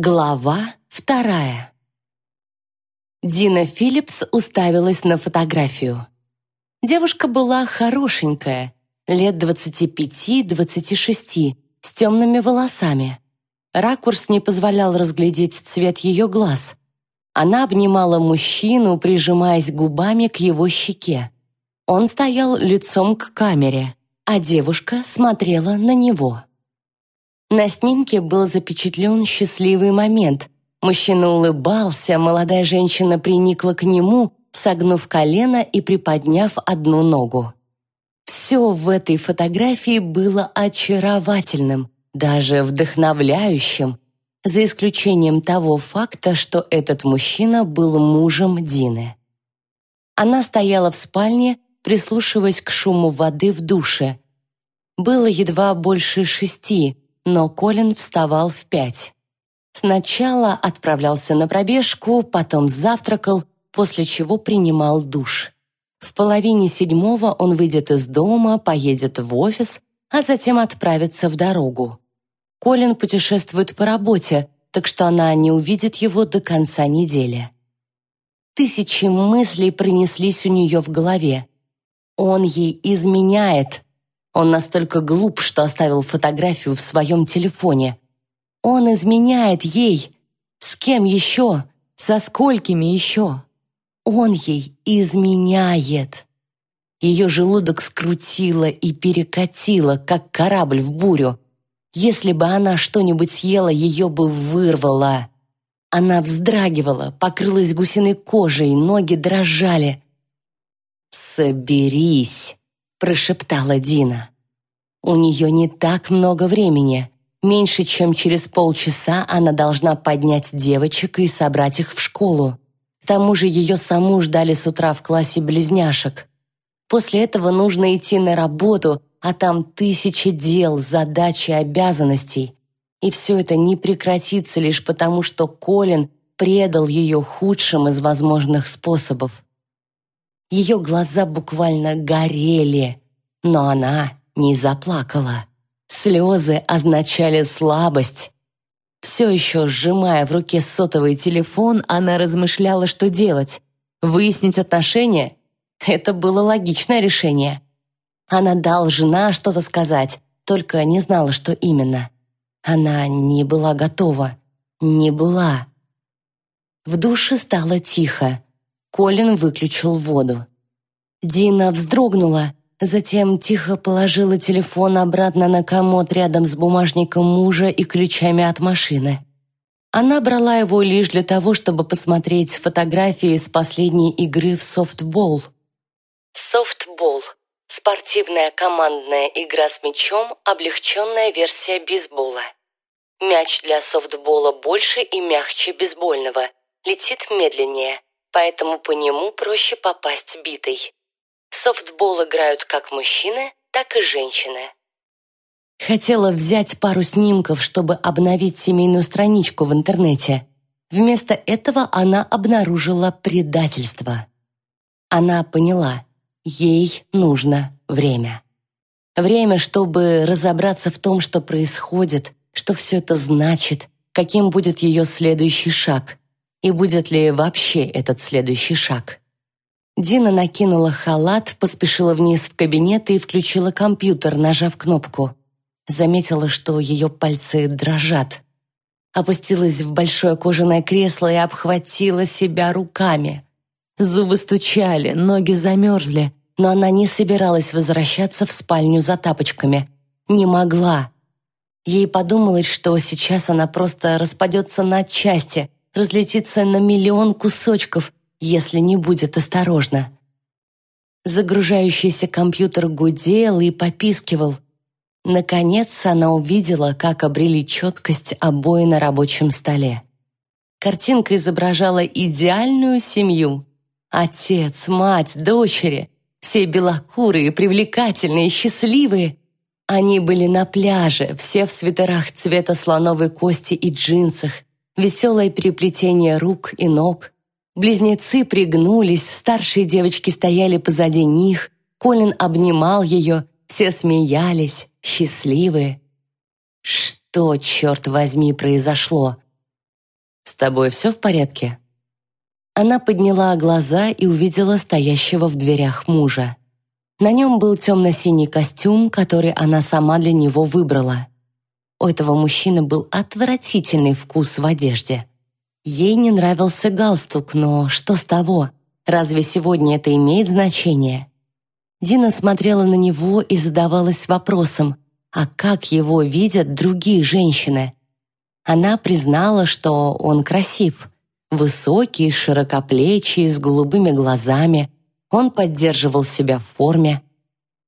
Глава вторая. Дина Филлипс уставилась на фотографию. Девушка была хорошенькая, лет 25-26, с темными волосами. Ракурс не позволял разглядеть цвет ее глаз. Она обнимала мужчину, прижимаясь губами к его щеке. Он стоял лицом к камере, а девушка смотрела на него. На снимке был запечатлен счастливый момент. Мужчина улыбался, молодая женщина приникла к нему, согнув колено и приподняв одну ногу. Все в этой фотографии было очаровательным, даже вдохновляющим, за исключением того факта, что этот мужчина был мужем Дины. Она стояла в спальне, прислушиваясь к шуму воды в душе. Было едва больше шести, но Колин вставал в пять. Сначала отправлялся на пробежку, потом завтракал, после чего принимал душ. В половине седьмого он выйдет из дома, поедет в офис, а затем отправится в дорогу. Колин путешествует по работе, так что она не увидит его до конца недели. Тысячи мыслей пронеслись у нее в голове. Он ей изменяет, он настолько глуп, что оставил фотографию в своем телефоне. Он изменяет ей. С кем еще? Со сколькими еще? Он ей изменяет. Ее желудок скрутило и перекатило, как корабль в бурю. Если бы она что-нибудь съела, ее бы вырвало. Она вздрагивала, покрылась гусиной кожей, ноги дрожали. «Соберись!» Прошептала Дина. У нее не так много времени. Меньше чем через полчаса она должна поднять девочек и собрать их в школу. К тому же ее саму ждали с утра в классе близняшек. После этого нужно идти на работу, а там тысячи дел, задач и обязанностей. И все это не прекратится лишь потому, что Колин предал ее худшим из возможных способов. Ее глаза буквально горели, но она не заплакала. Слезы означали слабость. Все еще сжимая в руке сотовый телефон, она размышляла, что делать. Выяснить отношения? Это было логичное решение. Она должна что-то сказать, только не знала, что именно. Она не была готова. Не была. В душе стало тихо. Колин выключил воду. Дина вздрогнула, затем тихо положила телефон обратно на комод рядом с бумажником мужа и ключами от машины. Она брала его лишь для того, чтобы посмотреть фотографии с последней игры в софтбол. Софтбол – спортивная командная игра с мячом, облегченная версия бейсбола. Мяч для софтбола больше и мягче бейсбольного, летит медленнее – поэтому по нему проще попасть битой. В софтбол играют как мужчины, так и женщины. Хотела взять пару снимков, чтобы обновить семейную страничку в интернете. Вместо этого она обнаружила предательство. Она поняла, ей нужно время. Время, чтобы разобраться в том, что происходит, что все это значит, каким будет ее следующий шаг, и будет ли вообще этот следующий шаг. Дина накинула халат, поспешила вниз в кабинет и включила компьютер, нажав кнопку. Заметила, что ее пальцы дрожат. Опустилась в большое кожаное кресло и обхватила себя руками. Зубы стучали, ноги замерзли, но она не собиралась возвращаться в спальню за тапочками. Не могла. Ей подумалось, что сейчас она просто распадется на части – разлетится на миллион кусочков, если не будет осторожна. Загружающийся компьютер гудел и попискивал. Наконец она увидела, как обрели четкость обои на рабочем столе. Картинка изображала идеальную семью. Отец, мать, дочери. Все белокурые, привлекательные, счастливые. Они были на пляже, все в свитерах цвета слоновой кости и джинсах, веселое переплетение рук и ног. Близнецы пригнулись, старшие девочки стояли позади них, Колин обнимал ее, все смеялись, счастливые. Что, черт возьми, произошло? «С тобой все в порядке?» Она подняла глаза и увидела стоящего в дверях мужа. На нем был темно-синий костюм, который она сама для него выбрала. У этого мужчины был отвратительный вкус в одежде. Ей не нравился галстук, но что с того? Разве сегодня это имеет значение? Дина смотрела на него и задавалась вопросом, а как его видят другие женщины? Она признала, что он красив. Высокий, широкоплечий, с голубыми глазами. Он поддерживал себя в форме.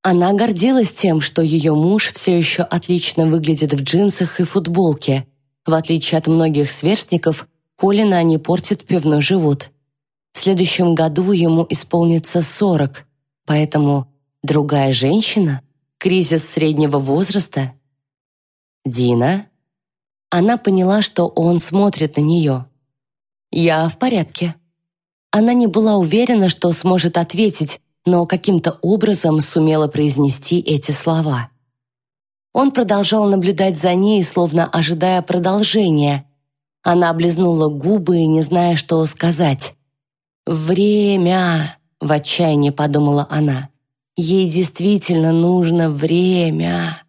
Она гордилась тем, что ее муж все еще отлично выглядит в джинсах и футболке. В отличие от многих сверстников, Колина не портит пивной живот. В следующем году ему исполнится 40, поэтому другая женщина, кризис среднего возраста. Дина? Она поняла, что он смотрит на нее. «Я в порядке». Она не была уверена, что сможет ответить, но каким-то образом сумела произнести эти слова. Он продолжал наблюдать за ней, словно ожидая продолжения. Она облизнула губы, не зная, что сказать. «Время!» — в отчаянии подумала она. «Ей действительно нужно время!»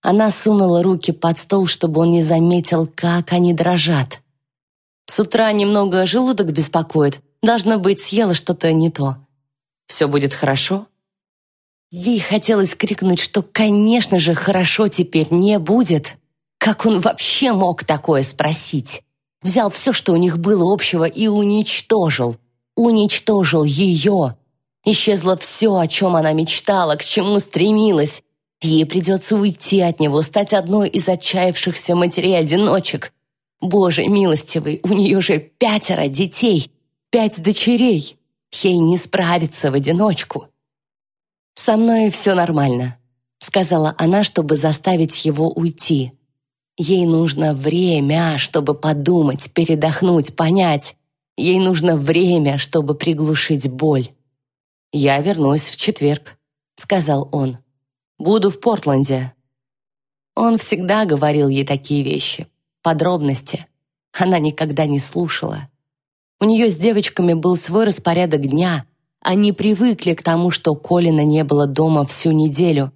Она сунула руки под стол, чтобы он не заметил, как они дрожат. С утра немного желудок беспокоит. Должно быть, съела что-то не то. Все будет хорошо? Ей хотелось крикнуть, что, конечно же, хорошо теперь не будет. Как он вообще мог такое спросить? Взял все, что у них было общего, и уничтожил. Уничтожил ее. Исчезло все, о чем она мечтала, к чему стремилась. Ей придется уйти от него, стать одной из отчаявшихся матерей-одиночек, Боже милостивый, у нее же пятеро детей, пять дочерей. Ей не справиться в одиночку. «Со мной все нормально», — сказала она, чтобы заставить его уйти. Ей нужно время, чтобы подумать, передохнуть, понять. Ей нужно время, чтобы приглушить боль. «Я вернусь в четверг», — сказал он. «Буду в Портленде». Он всегда говорил ей такие вещи, подробности. Она никогда не слушала. У нее с девочками был свой распорядок дня. Они привыкли к тому, что Колина не было дома всю неделю.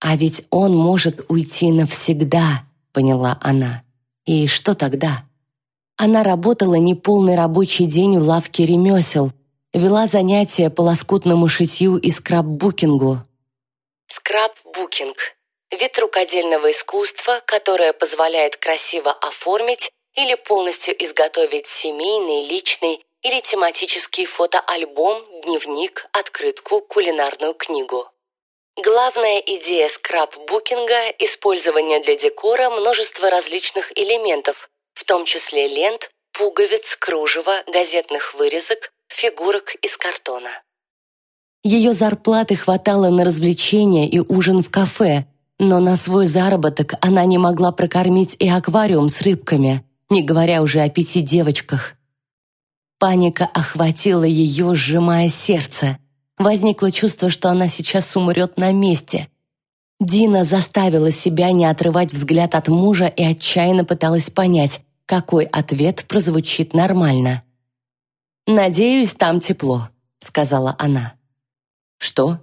А ведь он может уйти навсегда, поняла она. И что тогда? Она работала неполный рабочий день в лавке ремесел, вела занятия по лоскутному шитью и скраббукингу. Скраббукинг вид рукодельного искусства, которое позволяет красиво оформить или полностью изготовить семейный, личный или тематический фотоальбом, дневник, открытку, кулинарную книгу. Главная идея скраббукинга – использование для декора множества различных элементов, в том числе лент, пуговиц, кружева, газетных вырезок, фигурок из картона. Ее зарплаты хватало на развлечения и ужин в кафе, но на свой заработок она не могла прокормить и аквариум с рыбками, не говоря уже о пяти девочках. Паника охватила ее, сжимая сердце. Возникло чувство, что она сейчас умрет на месте. Дина заставила себя не отрывать взгляд от мужа и отчаянно пыталась понять, какой ответ прозвучит нормально. «Надеюсь, там тепло», — сказала она. «Что?»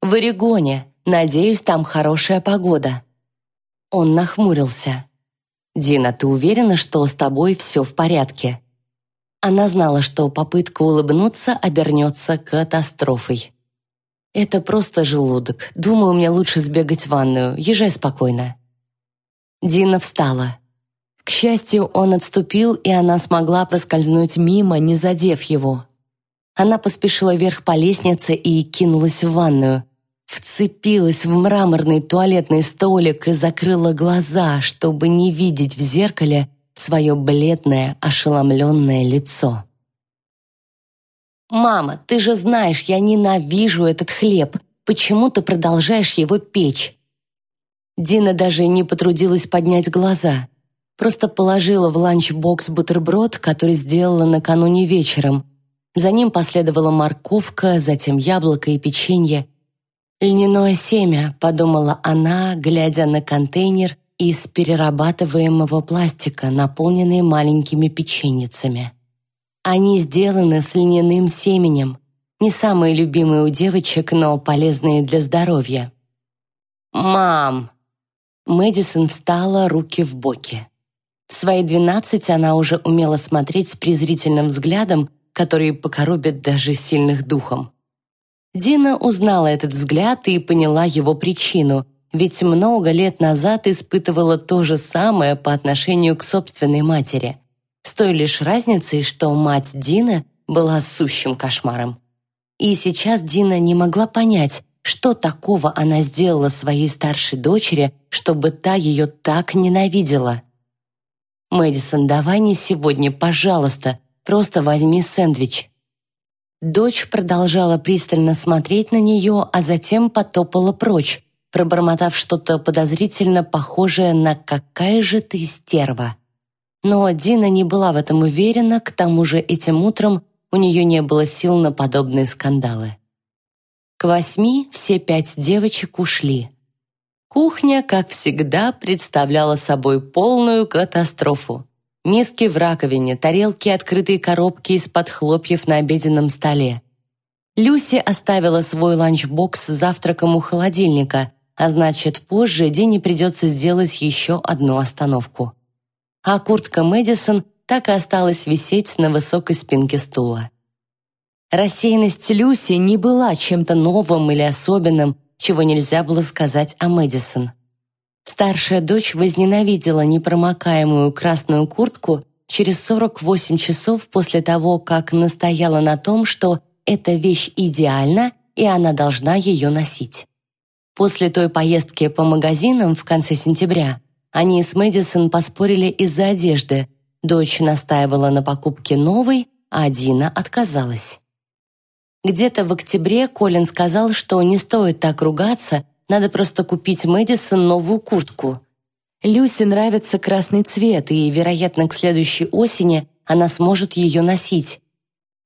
«В Орегоне. Надеюсь, там хорошая погода». Он нахмурился. «Дина, ты уверена, что с тобой все в порядке?» Она знала, что попытка улыбнуться обернется катастрофой. «Это просто желудок. Думаю, мне лучше сбегать в ванную. Езжай спокойно». Дина встала. К счастью, он отступил, и она смогла проскользнуть мимо, не задев его. Она поспешила вверх по лестнице и кинулась в ванную вцепилась в мраморный туалетный столик и закрыла глаза, чтобы не видеть в зеркале свое бледное, ошеломленное лицо. «Мама, ты же знаешь, я ненавижу этот хлеб. Почему ты продолжаешь его печь?» Дина даже не потрудилась поднять глаза. Просто положила в ланчбокс бутерброд, который сделала накануне вечером. За ним последовала морковка, затем яблоко и печенье. «Льняное семя», — подумала она, глядя на контейнер из перерабатываемого пластика, наполненные маленькими печеньицами. Они сделаны с льняным семенем, не самые любимые у девочек, но полезные для здоровья. «Мам!» Мэдисон встала, руки в боки. В свои двенадцать она уже умела смотреть с презрительным взглядом, который покоробит даже сильных духом. Дина узнала этот взгляд и поняла его причину, ведь много лет назад испытывала то же самое по отношению к собственной матери. С той лишь разницей, что мать Дина была сущим кошмаром. И сейчас Дина не могла понять, что такого она сделала своей старшей дочери, чтобы та ее так ненавидела. «Мэдисон, давай не сегодня, пожалуйста, просто возьми сэндвич», Дочь продолжала пристально смотреть на нее, а затем потопала прочь, пробормотав что-то подозрительно похожее на «какая же ты стерва». Но Дина не была в этом уверена, к тому же этим утром у нее не было сил на подобные скандалы. К восьми все пять девочек ушли. Кухня, как всегда, представляла собой полную катастрофу. Миски в раковине, тарелки, открытые коробки из-под хлопьев на обеденном столе. Люси оставила свой ланчбокс с завтраком у холодильника, а значит, позже Дине придется сделать еще одну остановку. А куртка Мэдисон так и осталась висеть на высокой спинке стула. Рассеянность Люси не была чем-то новым или особенным, чего нельзя было сказать о Мэдисон. Старшая дочь возненавидела непромокаемую красную куртку через 48 часов после того, как настояла на том, что эта вещь идеальна и она должна ее носить. После той поездки по магазинам в конце сентября они с Мэдисон поспорили из-за одежды. Дочь настаивала на покупке новой, а Дина отказалась. Где-то в октябре Колин сказал, что не стоит так ругаться, надо просто купить Мэдисон новую куртку. Люси нравится красный цвет, и, вероятно, к следующей осени она сможет ее носить.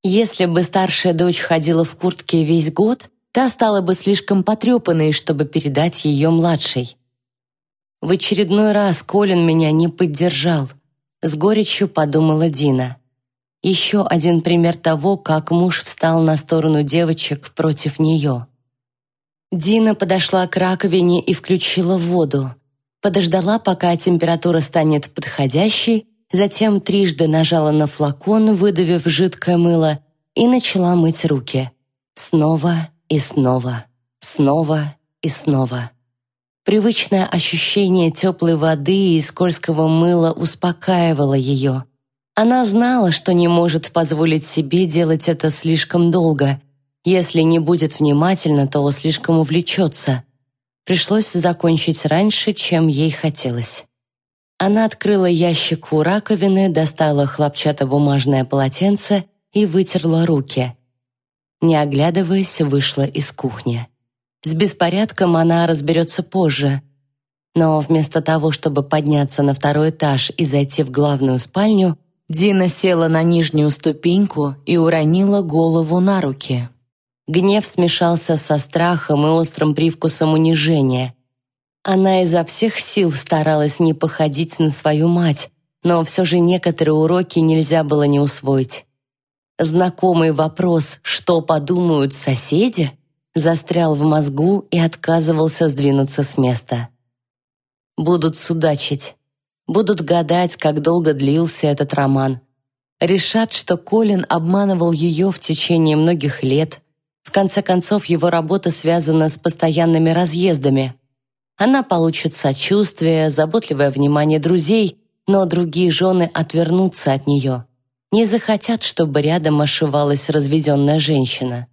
Если бы старшая дочь ходила в куртке весь год, та стала бы слишком потрепанной, чтобы передать ее младшей. В очередной раз Колин меня не поддержал. С горечью подумала Дина. Еще один пример того, как муж встал на сторону девочек против нее. Дина подошла к раковине и включила воду. Подождала, пока температура станет подходящей, затем трижды нажала на флакон, выдавив жидкое мыло, и начала мыть руки. Снова и снова, снова и снова. Привычное ощущение теплой воды и скользкого мыла успокаивало ее. Она знала, что не может позволить себе делать это слишком долго, если не будет внимательна, то слишком увлечется. Пришлось закончить раньше, чем ей хотелось. Она открыла ящик у раковины, достала хлопчатобумажное полотенце и вытерла руки. Не оглядываясь, вышла из кухни. С беспорядком она разберется позже. Но вместо того, чтобы подняться на второй этаж и зайти в главную спальню, Дина села на нижнюю ступеньку и уронила голову на руки. Гнев смешался со страхом и острым привкусом унижения. Она изо всех сил старалась не походить на свою мать, но все же некоторые уроки нельзя было не усвоить. Знакомый вопрос «что подумают соседи?» застрял в мозгу и отказывался сдвинуться с места. Будут судачить. Будут гадать, как долго длился этот роман. Решат, что Колин обманывал ее в течение многих лет, в конце концов, его работа связана с постоянными разъездами. Она получит сочувствие, заботливое внимание друзей, но другие жены отвернутся от нее. Не захотят, чтобы рядом ошивалась разведенная женщина.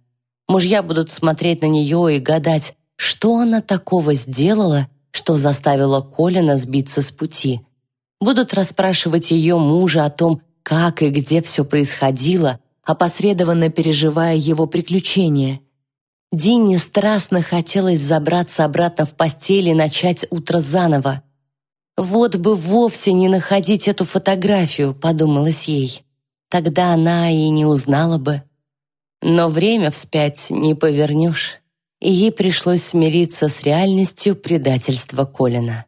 Мужья будут смотреть на нее и гадать, что она такого сделала, что заставила Колина сбиться с пути. Будут расспрашивать ее мужа о том, как и где все происходило, опосредованно переживая его приключения. Дине страстно хотелось забраться обратно в постель и начать утро заново. «Вот бы вовсе не находить эту фотографию», — подумалось ей. Тогда она и не узнала бы. Но время вспять не повернешь, и ей пришлось смириться с реальностью предательства Колина.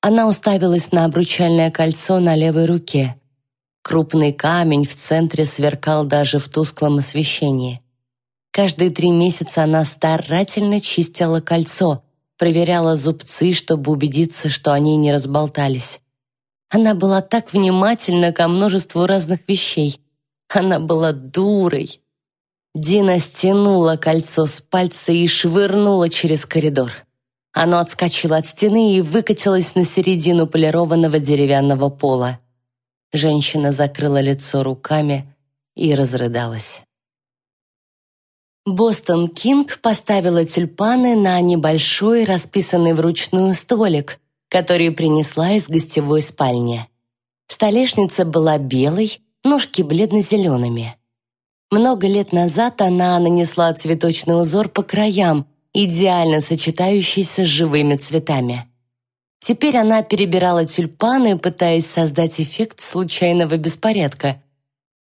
Она уставилась на обручальное кольцо на левой руке. Крупный камень в центре сверкал даже в тусклом освещении. Каждые три месяца она старательно чистила кольцо, проверяла зубцы, чтобы убедиться, что они не разболтались. Она была так внимательна ко множеству разных вещей. Она была дурой. Дина стянула кольцо с пальца и швырнула через коридор. Оно отскочило от стены и выкатилось на середину полированного деревянного пола. Женщина закрыла лицо руками и разрыдалась. Бостон Кинг поставила тюльпаны на небольшой, расписанный вручную столик, который принесла из гостевой спальни. Столешница была белой, ножки бледно-зелеными. Много лет назад она нанесла цветочный узор по краям, идеально сочетающийся с живыми цветами. Теперь она перебирала тюльпаны, пытаясь создать эффект случайного беспорядка.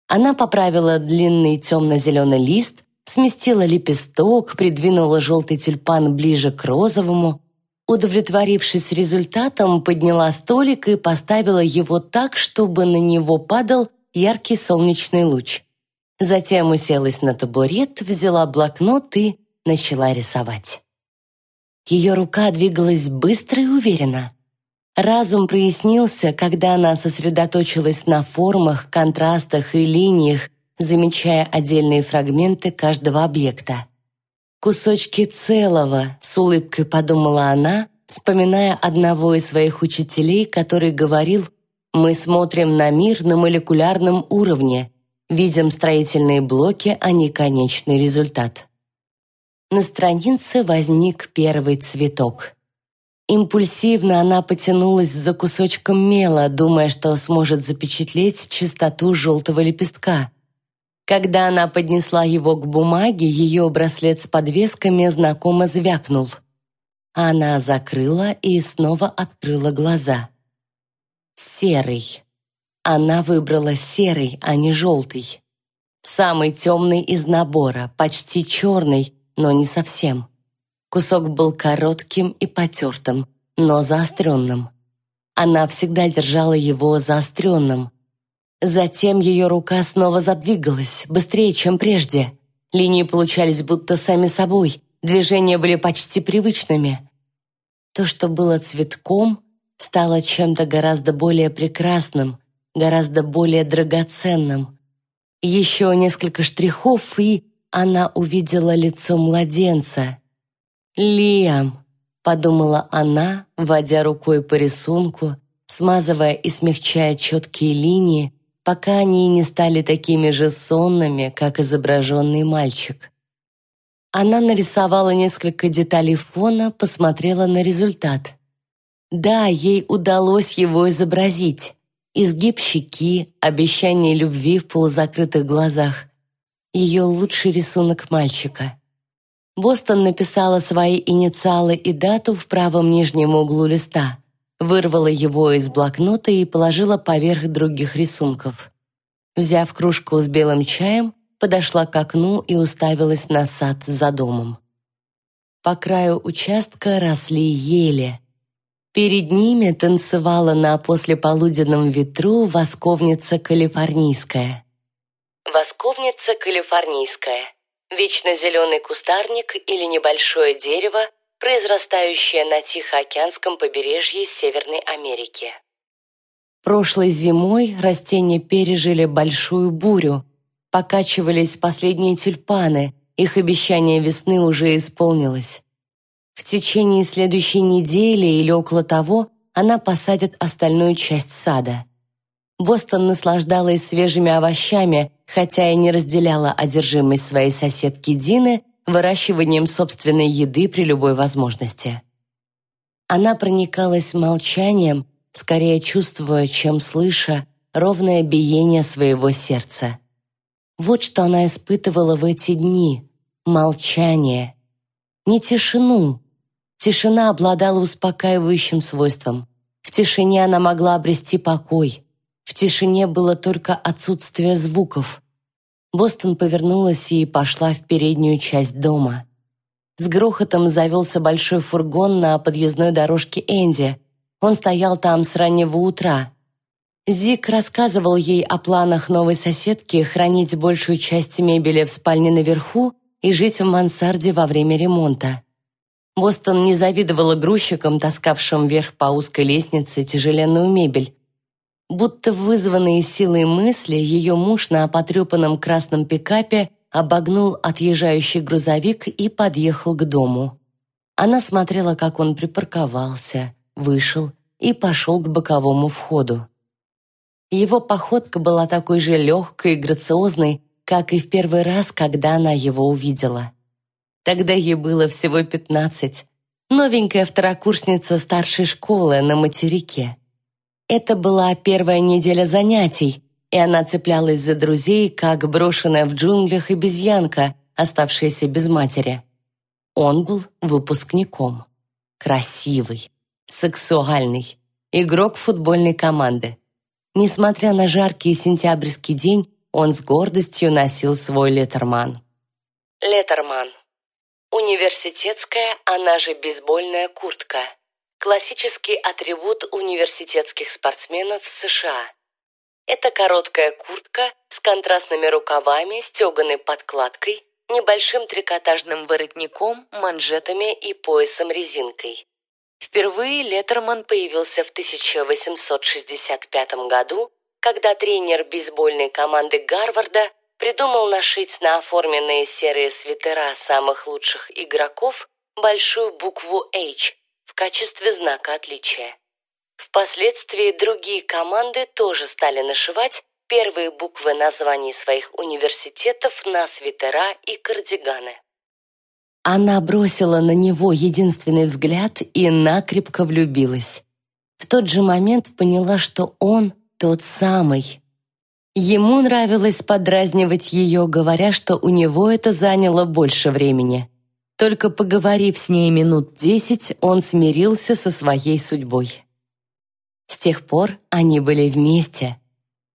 Она поправила длинный темно-зеленый лист, сместила лепесток, придвинула желтый тюльпан ближе к розовому. Удовлетворившись результатом, подняла столик и поставила его так, чтобы на него падал яркий солнечный луч. Затем уселась на табурет, взяла блокнот и начала рисовать. Ее рука двигалась быстро и уверенно. Разум прояснился, когда она сосредоточилась на формах, контрастах и линиях, замечая отдельные фрагменты каждого объекта. «Кусочки целого», — с улыбкой подумала она, вспоминая одного из своих учителей, который говорил «Мы смотрим на мир на молекулярном уровне, видим строительные блоки, а не конечный результат». На странице возник первый цветок. Импульсивно она потянулась за кусочком мела, думая, что сможет запечатлеть чистоту желтого лепестка. Когда она поднесла его к бумаге, ее браслет с подвесками знакомо звякнул. Она закрыла и снова открыла глаза. Серый. Она выбрала серый, а не желтый. Самый темный из набора, почти черный, но не совсем. Кусок был коротким и потертым, но заостренным. Она всегда держала его заостренным. Затем ее рука снова задвигалась, быстрее, чем прежде. Линии получались будто сами собой, движения были почти привычными. То, что было цветком, стало чем-то гораздо более прекрасным, гораздо более драгоценным. Еще несколько штрихов, и она увидела лицо младенца. «Лиам», — подумала она, водя рукой по рисунку, смазывая и смягчая четкие линии, пока они не стали такими же сонными, как изображенный мальчик. Она нарисовала несколько деталей фона, посмотрела на результат. Да, ей удалось его изобразить. Изгиб щеки, обещание любви в полузакрытых глазах ее лучший рисунок мальчика. Бостон написала свои инициалы и дату в правом нижнем углу листа, вырвала его из блокнота и положила поверх других рисунков. Взяв кружку с белым чаем, подошла к окну и уставилась на сад за домом. По краю участка росли ели. Перед ними танцевала на послеполуденном ветру восковница калифорнийская. Восковница калифорнийская. Вечно зеленый кустарник или небольшое дерево, произрастающее на Тихоокеанском побережье Северной Америки. Прошлой зимой растения пережили большую бурю. Покачивались последние тюльпаны, их обещание весны уже исполнилось. В течение следующей недели или около того она посадит остальную часть сада. Бостон наслаждалась свежими овощами, хотя и не разделяла одержимость своей соседки Дины выращиванием собственной еды при любой возможности. Она проникалась молчанием, скорее чувствуя, чем слыша, ровное биение своего сердца. Вот что она испытывала в эти дни — молчание. Не тишину. Тишина обладала успокаивающим свойством. В тишине она могла обрести покой — в тишине было только отсутствие звуков. Бостон повернулась и пошла в переднюю часть дома. С грохотом завелся большой фургон на подъездной дорожке Энди. Он стоял там с раннего утра. Зик рассказывал ей о планах новой соседки хранить большую часть мебели в спальне наверху и жить в мансарде во время ремонта. Бостон не завидовала грузчикам, таскавшим вверх по узкой лестнице тяжеленную мебель. Будто вызванные силой мысли, ее муж на потрепанном красном пикапе обогнул отъезжающий грузовик и подъехал к дому. Она смотрела, как он припарковался, вышел и пошел к боковому входу. Его походка была такой же легкой и грациозной, как и в первый раз, когда она его увидела. Тогда ей было всего пятнадцать, новенькая второкурсница старшей школы на материке. Это была первая неделя занятий, и она цеплялась за друзей, как брошенная в джунглях обезьянка, оставшаяся без матери. Он был выпускником. Красивый, сексуальный, игрок футбольной команды. Несмотря на жаркий сентябрьский день, он с гордостью носил свой летерман. Летерман. Университетская, она же бейсбольная куртка. Классический атрибут университетских спортсменов в США. Это короткая куртка с контрастными рукавами, стеганой подкладкой, небольшим трикотажным воротником, манжетами и поясом-резинкой. Впервые Леттерман появился в 1865 году, когда тренер бейсбольной команды Гарварда придумал нашить на оформленные серые свитера самых лучших игроков большую букву H в качестве знака отличия. Впоследствии другие команды тоже стали нашивать первые буквы названий своих университетов на свитера и кардиганы. Она бросила на него единственный взгляд и накрепко влюбилась. В тот же момент поняла, что он тот самый. Ему нравилось подразнивать ее, говоря, что у него это заняло больше времени. Только поговорив с ней минут десять, он смирился со своей судьбой. С тех пор они были вместе.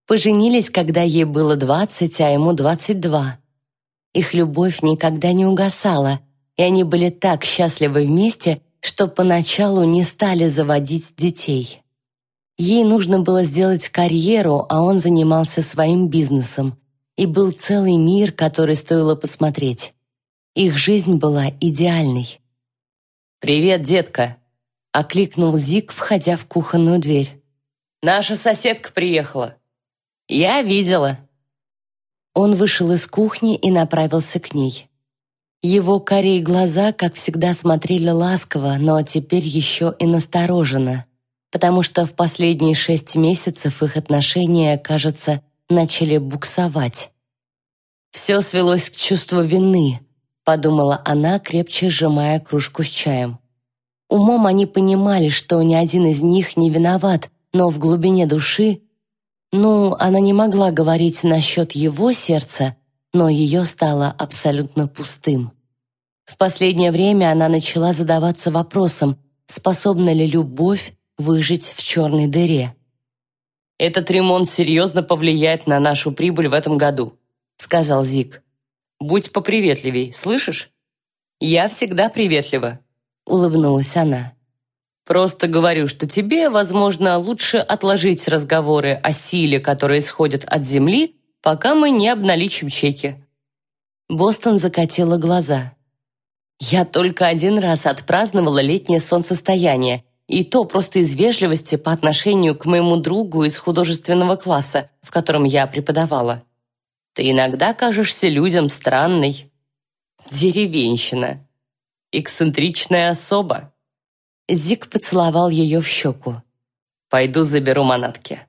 Поженились, когда ей было двадцать, а ему двадцать два. Их любовь никогда не угасала, и они были так счастливы вместе, что поначалу не стали заводить детей. Ей нужно было сделать карьеру, а он занимался своим бизнесом. И был целый мир, который стоило посмотреть. Их жизнь была идеальной. «Привет, детка!» окликнул Зик, входя в кухонную дверь. «Наша соседка приехала». «Я видела». Он вышел из кухни и направился к ней. Его корей глаза, как всегда, смотрели ласково, но теперь еще и настороженно, потому что в последние шесть месяцев их отношения, кажется, начали буксовать. «Все свелось к чувству вины», — подумала она, крепче сжимая кружку с чаем. Умом они понимали, что ни один из них не виноват, но в глубине души... Ну, она не могла говорить насчет его сердца, но ее стало абсолютно пустым. В последнее время она начала задаваться вопросом, способна ли любовь выжить в черной дыре. «Этот ремонт серьезно повлияет на нашу прибыль в этом году», — сказал Зик. «Будь поприветливей, слышишь?» «Я всегда приветлива», — улыбнулась она. «Просто говорю, что тебе, возможно, лучше отложить разговоры о силе, которая исходит от Земли, пока мы не обналичим чеки». Бостон закатила глаза. «Я только один раз отпраздновала летнее солнцестояние, и то просто из вежливости по отношению к моему другу из художественного класса, в котором я преподавала. Ты иногда кажешься людям странной. Деревенщина эксцентричная особа». Зик поцеловал ее в щеку. «Пойду заберу манатки».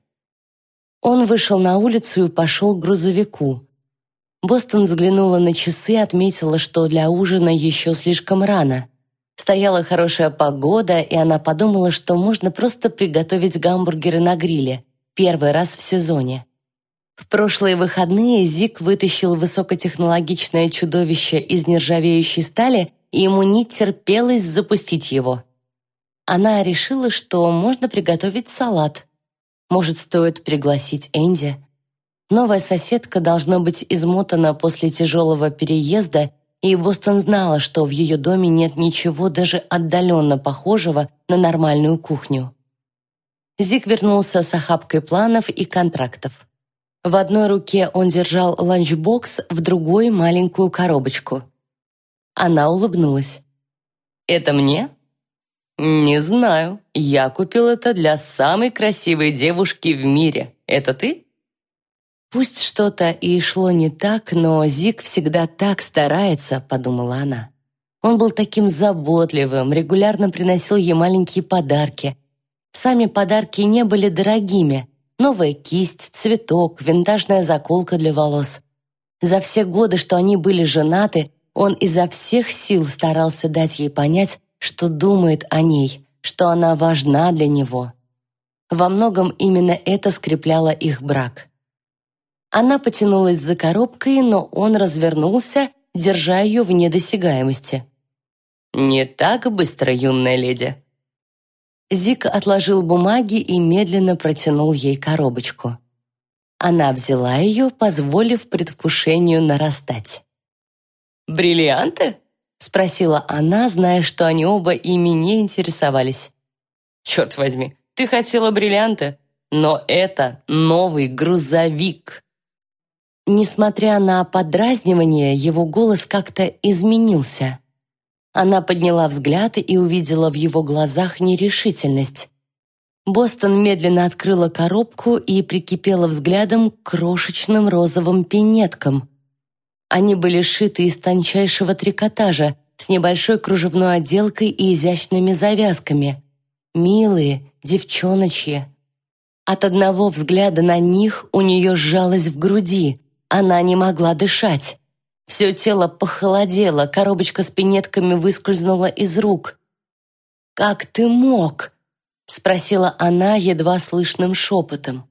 Он вышел на улицу и пошел к грузовику. Бостон взглянула на часы и отметила, что для ужина еще слишком рано. Стояла хорошая погода, и она подумала, что можно просто приготовить гамбургеры на гриле, первый раз в сезоне. В прошлые выходные Зик вытащил высокотехнологичное чудовище из нержавеющей стали и ему не терпелось запустить его. Она решила, что можно приготовить салат. Может, стоит пригласить Энди? Новая соседка должна быть измотана после тяжелого переезда, и Бостон знала, что в ее доме нет ничего даже отдаленно похожего на нормальную кухню. Зик вернулся с охапкой планов и контрактов. В одной руке он держал ланчбокс, в другой — маленькую коробочку. Она улыбнулась. «Это мне?» «Не знаю. Я купил это для самой красивой девушки в мире. Это ты?» «Пусть что-то и шло не так, но Зик всегда так старается», — подумала она. Он был таким заботливым, регулярно приносил ей маленькие подарки. Сами подарки не были дорогими. Новая кисть, цветок, винтажная заколка для волос. За все годы, что они были женаты, он изо всех сил старался дать ей понять, что думает о ней, что она важна для него. Во многом именно это скрепляло их брак. Она потянулась за коробкой, но он развернулся, держа ее в недосягаемости. «Не так быстро, юная леди». Зик отложил бумаги и медленно протянул ей коробочку. Она взяла ее, позволив предвкушению нарастать. «Бриллианты?» — спросила она, зная, что они оба ими не интересовались. «Черт возьми, ты хотела бриллианты, но это новый грузовик!» Несмотря на подразнивание, его голос как-то изменился. Она подняла взгляд и увидела в его глазах нерешительность. Бостон медленно открыла коробку и прикипела взглядом к крошечным розовым пинеткам. Они были сшиты из тончайшего трикотажа с небольшой кружевной отделкой и изящными завязками. Милые, девчоночьи. От одного взгляда на них у нее сжалось в груди – она не могла дышать. Все тело похолодело, коробочка с пинетками выскользнула из рук. «Как ты мог?» — спросила она едва слышным шепотом.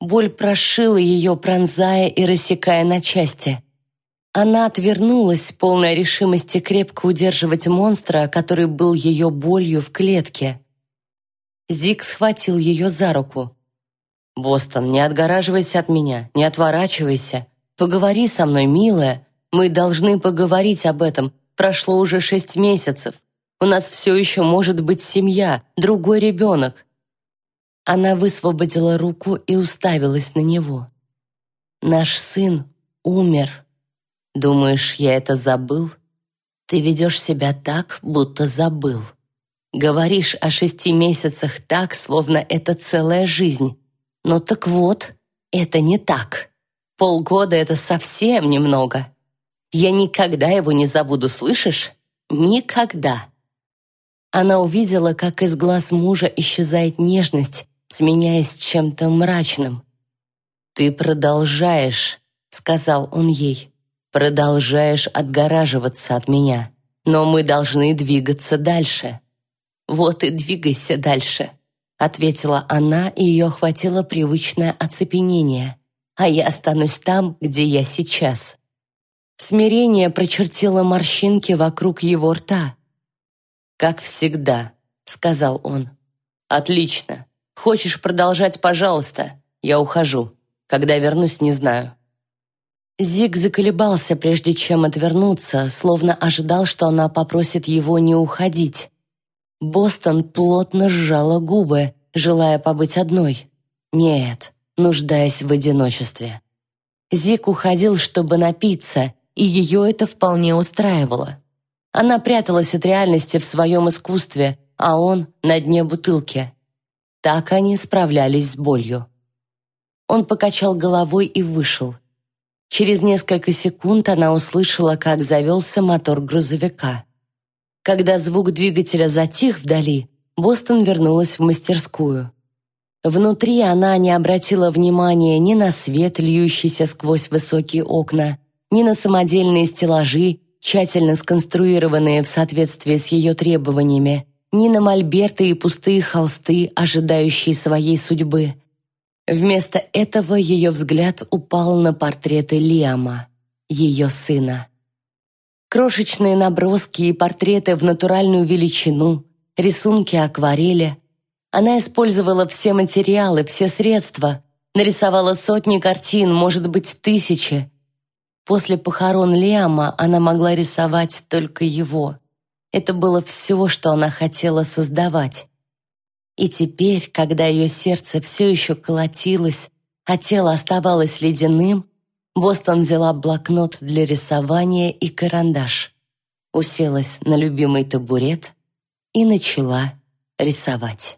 Боль прошила ее, пронзая и рассекая на части. Она отвернулась, полная решимости крепко удерживать монстра, который был ее болью в клетке. Зик схватил ее за руку. «Бостон, не отгораживайся от меня, не отворачивайся. Поговори со мной, милая. Мы должны поговорить об этом. Прошло уже шесть месяцев. У нас все еще может быть семья, другой ребенок». Она высвободила руку и уставилась на него. «Наш сын умер. Думаешь, я это забыл? Ты ведешь себя так, будто забыл. Говоришь о шести месяцах так, словно это целая жизнь. Ну так вот, это не так. Полгода — это совсем немного. Я никогда его не забуду, слышишь? Никогда. Она увидела, как из глаз мужа исчезает нежность, сменяясь чем-то мрачным. «Ты продолжаешь», — сказал он ей, — «продолжаешь отгораживаться от меня, но мы должны двигаться дальше». «Вот и двигайся дальше», ответила она, и ее охватило привычное оцепенение. А я останусь там, где я сейчас. Смирение прочертило морщинки вокруг его рта. «Как всегда», — сказал он. «Отлично. Хочешь продолжать, пожалуйста. Я ухожу. Когда вернусь, не знаю». Зиг заколебался, прежде чем отвернуться, словно ожидал, что она попросит его не уходить. Бостон плотно сжала губы, желая побыть одной. Нет, нуждаясь в одиночестве. Зик уходил, чтобы напиться, и ее это вполне устраивало. Она пряталась от реальности в своем искусстве, а он на дне бутылки. Так они справлялись с болью. Он покачал головой и вышел. Через несколько секунд она услышала, как завелся мотор грузовика. Когда звук двигателя затих вдали, Бостон вернулась в мастерскую. Внутри она не обратила внимания ни на свет, льющийся сквозь высокие окна, ни на самодельные стеллажи, тщательно сконструированные в соответствии с ее требованиями, ни на мольберты и пустые холсты, ожидающие своей судьбы. Вместо этого ее взгляд упал на портреты Лиама, ее сына. Крошечные наброски и портреты в натуральную величину, рисунки акварели. Она использовала все материалы, все средства, нарисовала сотни картин, может быть, тысячи. После похорон Лиама она могла рисовать только его. Это было все, что она хотела создавать. И теперь, когда ее сердце все еще колотилось, а тело оставалось ледяным, Бостон взяла блокнот для рисования и карандаш, уселась на любимый табурет и начала рисовать.